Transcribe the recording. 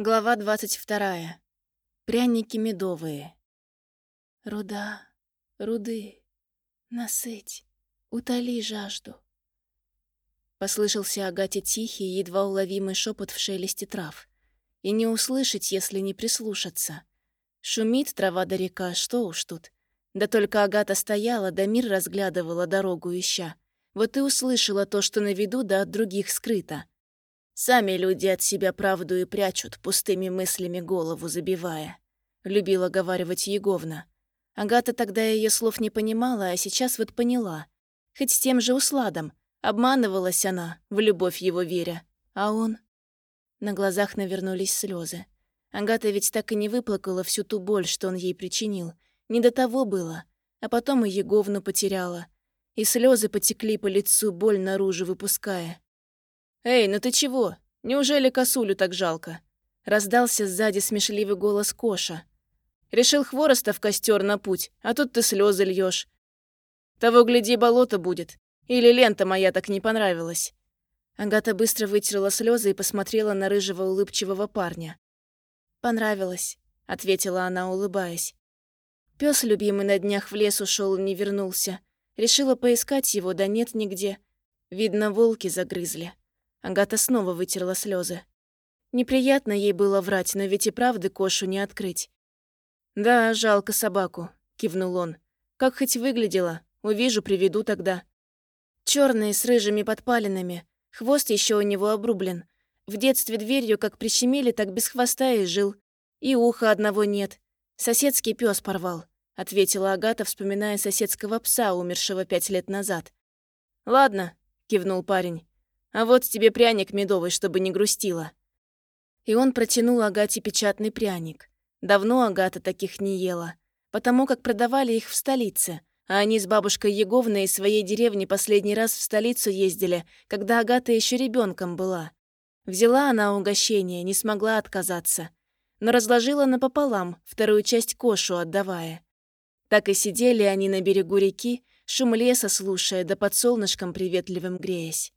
Глава 22. Пряники медовые. Руда, руды, насыть, утоли жажду. Послышался Агате тихий, едва уловимый шепот в шелесте трав. И не услышать, если не прислушаться. Шумит трава до река, что уж тут. Да только Агата стояла, да мир разглядывала дорогу ища. Вот и услышала то, что на виду, да от других скрыто — Сами люди от себя правду и прячут, пустыми мыслями голову забивая. Любила говаривать Еговна. Агата тогда ее слов не понимала, а сейчас вот поняла. Хоть с тем же усладом. Обманывалась она, в любовь его веря. А он... На глазах навернулись слезы. Агата ведь так и не выплакала всю ту боль, что он ей причинил. Не до того было. А потом и Еговну потеряла. И слезы потекли по лицу, боль наружу выпуская. «Эй, ну ты чего? Неужели косулю так жалко?» Раздался сзади смешливый голос Коша. «Решил хвороста в костер на путь, а тут ты слезы льешь. Того, гляди, болото будет. Или лента моя так не понравилась». Агата быстро вытерла слезы и посмотрела на рыжего улыбчивого парня. «Понравилось», — ответила она, улыбаясь. Пёс, любимый на днях в лес ушел и не вернулся. Решила поискать его, да нет нигде. Видно, волки загрызли. Агата снова вытерла слезы. Неприятно ей было врать, но ведь и правды Кошу не открыть. «Да, жалко собаку», — кивнул он. «Как хоть выглядела? Увижу, приведу тогда». Черный с рыжими подпалинами. Хвост еще у него обрублен. В детстве дверью как прищемили, так без хвоста и жил. И уха одного нет. Соседский пес порвал», — ответила Агата, вспоминая соседского пса, умершего пять лет назад. «Ладно», — кивнул парень. А вот тебе пряник медовый, чтобы не грустила». И он протянул Агате печатный пряник. Давно Агата таких не ела, потому как продавали их в столице, а они с бабушкой Еговной из своей деревни последний раз в столицу ездили, когда Агата еще ребенком была. Взяла она угощение, не смогла отказаться, но разложила напополам, вторую часть кошу отдавая. Так и сидели они на берегу реки, шум леса слушая, да под солнышком приветливым греясь.